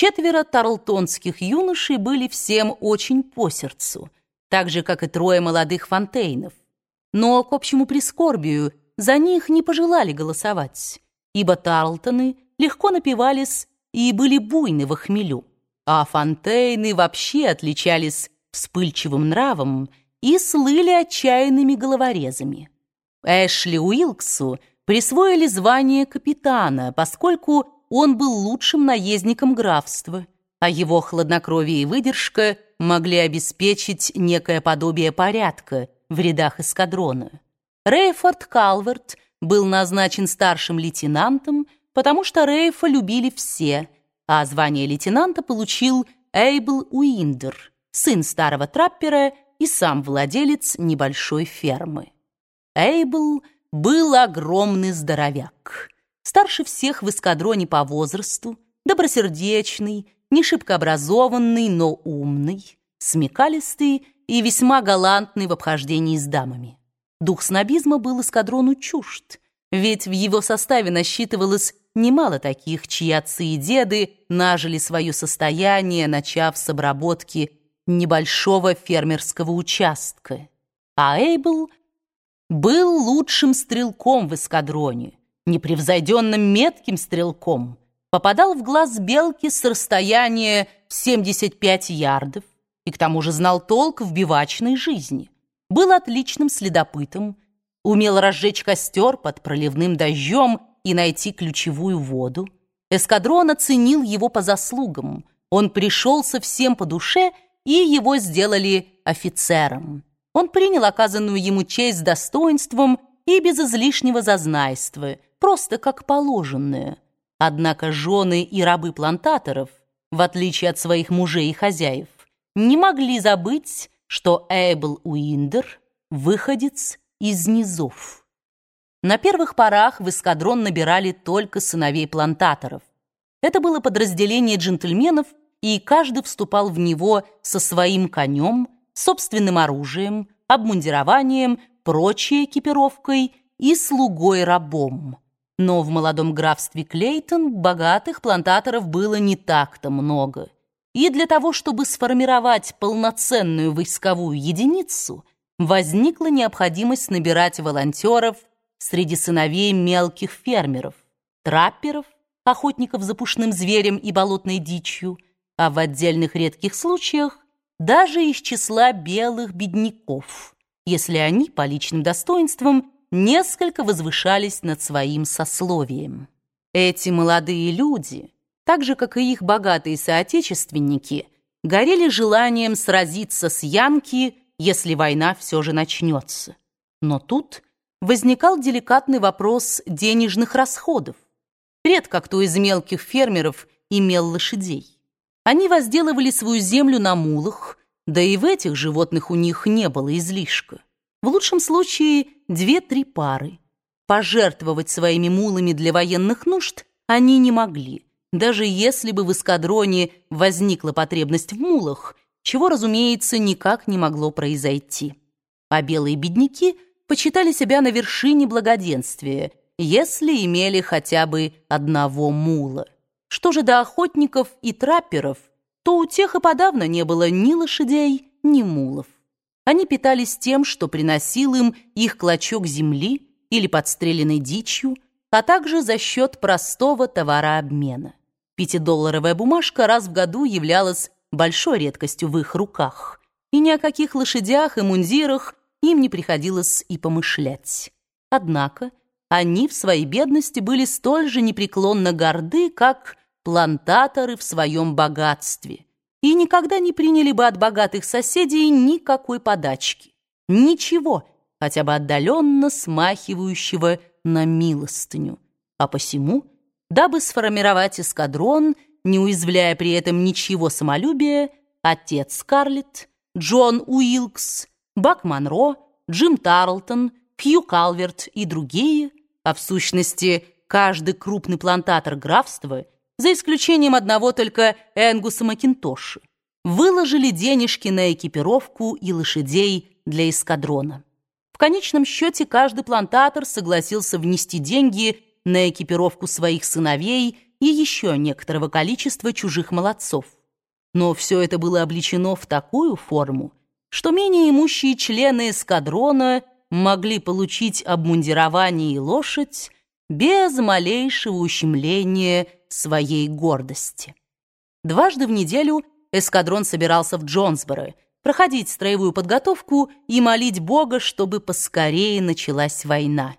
Четверо тарлтонских юношей были всем очень по сердцу, так же, как и трое молодых фонтейнов. Но, к общему прискорбию, за них не пожелали голосовать, ибо Тарлтоны легко напивались и были буйны в хмелю, а фонтейны вообще отличались вспыльчивым нравом и слыли отчаянными головорезами. Эшли Уилксу присвоили звание капитана, поскольку он был лучшим наездником графства, а его хладнокровие и выдержка могли обеспечить некое подобие порядка в рядах эскадрона. Рейфорд Калверт был назначен старшим лейтенантом, потому что Рейфа любили все, а звание лейтенанта получил Эйбл Уиндер, сын старого траппера и сам владелец небольшой фермы. Эйбл был огромный здоровяк старше всех в эскадроне по возрасту, добросердечный, не шибко образованный, но умный, смекалистый и весьма галантный в обхождении с дамами. Дух снобизма был эскадрону чужд, ведь в его составе насчитывалось немало таких, чьи отцы и деды нажили свое состояние, начав с обработки небольшого фермерского участка. А Эйбл был лучшим стрелком в эскадроне, непревзойденным метким стрелком, попадал в глаз белки с расстояния в 75 ярдов и к тому же знал толк в бивачной жизни, был отличным следопытом, умел разжечь костер под проливным дождем и найти ключевую воду. Эскадрон оценил его по заслугам, он пришелся всем по душе, и его сделали офицером. Он принял оказанную ему честь с достоинством и без излишнего зазнайства – просто как положенное. Однако жены и рабы плантаторов, в отличие от своих мужей и хозяев, не могли забыть, что Эйбл Уиндер – выходец из низов. На первых порах в эскадрон набирали только сыновей плантаторов. Это было подразделение джентльменов, и каждый вступал в него со своим конем, собственным оружием, обмундированием, прочей экипировкой и слугой-рабом. Но в молодом графстве Клейтон богатых плантаторов было не так-то много. И для того, чтобы сформировать полноценную войсковую единицу, возникла необходимость набирать волонтеров среди сыновей мелких фермеров, трапперов, охотников за пушным зверем и болотной дичью, а в отдельных редких случаях даже из числа белых бедняков, если они по личным достоинствам несколько возвышались над своим сословием. Эти молодые люди, так же, как и их богатые соотечественники, горели желанием сразиться с Янки, если война все же начнется. Но тут возникал деликатный вопрос денежных расходов. Редко кто из мелких фермеров имел лошадей. Они возделывали свою землю на мулах, да и в этих животных у них не было излишка. В лучшем случае две-три пары. Пожертвовать своими мулами для военных нужд они не могли, даже если бы в эскадроне возникла потребность в мулах, чего, разумеется, никак не могло произойти. А белые бедняки почитали себя на вершине благоденствия, если имели хотя бы одного мула. Что же до охотников и трапперов, то у тех и подавно не было ни лошадей, ни мулов. Они питались тем, что приносил им их клочок земли или подстреленной дичью, а также за счет простого товарообмена. Пятидолларовая бумажка раз в году являлась большой редкостью в их руках, и ни о каких лошадях и мундирах им не приходилось и помышлять. Однако они в своей бедности были столь же непреклонно горды, как плантаторы в своем богатстве – и никогда не приняли бы от богатых соседей никакой подачки. Ничего, хотя бы отдаленно смахивающего на милостыню. А посему, дабы сформировать эскадрон, не уязвляя при этом ничего самолюбия, отец Скарлетт, Джон Уилкс, Бак Монро, Джим Тарлтон, Хью Калверт и другие, а в сущности каждый крупный плантатор графства – за исключением одного только Энгуса Макинтоши, выложили денежки на экипировку и лошадей для эскадрона. В конечном счете каждый плантатор согласился внести деньги на экипировку своих сыновей и еще некоторого количества чужих молодцов. Но все это было облечено в такую форму, что менее имущие члены эскадрона могли получить обмундирование и лошадь без малейшего ущемления своей гордости. Дважды в неделю эскадрон собирался в Джонсборо, проходить строевую подготовку и молить Бога, чтобы поскорее началась война.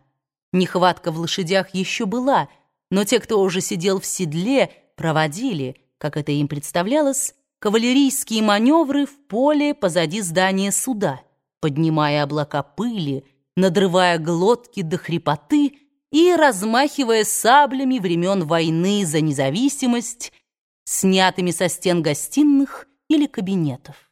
Нехватка в лошадях еще была, но те, кто уже сидел в седле, проводили, как это им представлялось, кавалерийские маневры в поле позади здания суда, поднимая облака пыли, надрывая глотки до хрипоты и размахивая саблями времен войны за независимость, снятыми со стен гостиных или кабинетов.